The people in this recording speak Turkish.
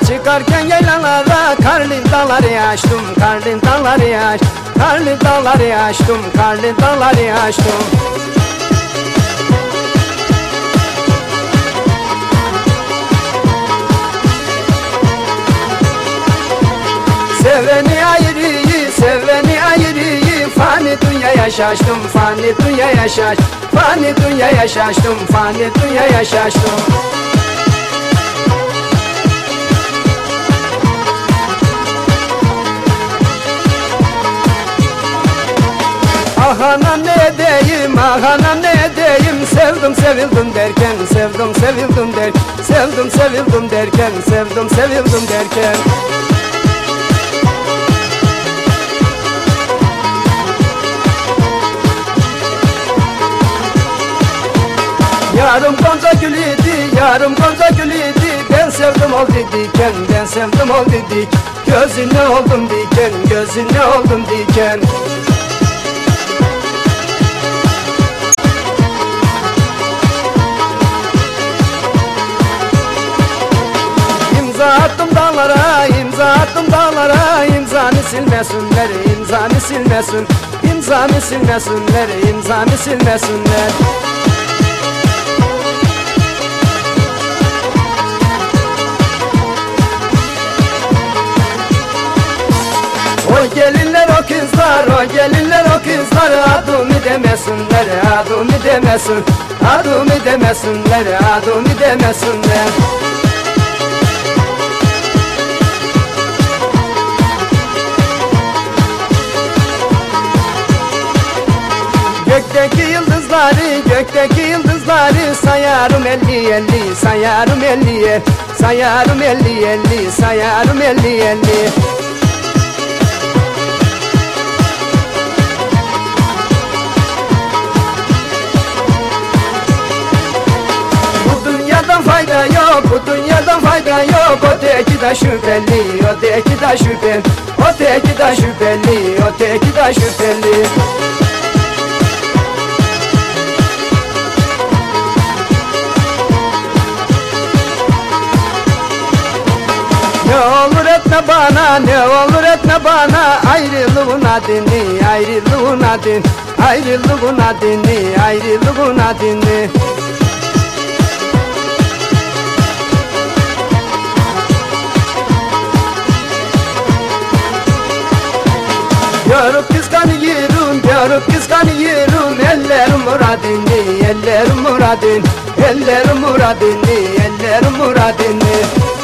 Çıkarken yaylalara Karlı dağları açtım Karlı dağları aç Karlı dağları açtım Karlı dağları açtım Seveni ayrıyı, seveni ayrıyı Fani dünyaya şaştım, fani dünyaya şaş Fani dünyaya şaştım, fani dünyaya şaştım anam ne edeyim, ah anam ne edeyim Sevdim sevildim derken, sevdim sevildim der Sevdim sevildim derken, sevdim sevildim derken. Yarım gonca gül idi, yarım gonca gül idi. Ben sevdim ol diken, ben sevdim ol dedik. Gözüne oldum diken, gözüne oldum diken İmza attım dağlara, imza attım dağlara. İmzanı silmesinler, imzanı silmesin? İmzamı silmesinler, imzamı silmesinler O gelinler o kızlar, o gelinler o kızlar. Adımı demesinler, adımı demesin? Adımı demesinler, adımı demesinler Gökteki yıldızları, gökteki yıldızları Sayarım elli elli, sayarım elli el Sayarım elli elli, sayarım elli elli. Bu dünyadan fayda yok, bu dünyadan fayda yok. O teki de şüpheli, o teki de şüpheli O teki de şüpheli, o teki de şüpheli bana, ne olur etme bana. Ayrılığın adını, ayrılığın adını Ayrılığın adını, ayrılığın adını Görüp kıskanıyorum, görüp kıskanıyorum Ellerim muradini, ellerim muradini Ellerim muradini, ellerim muradini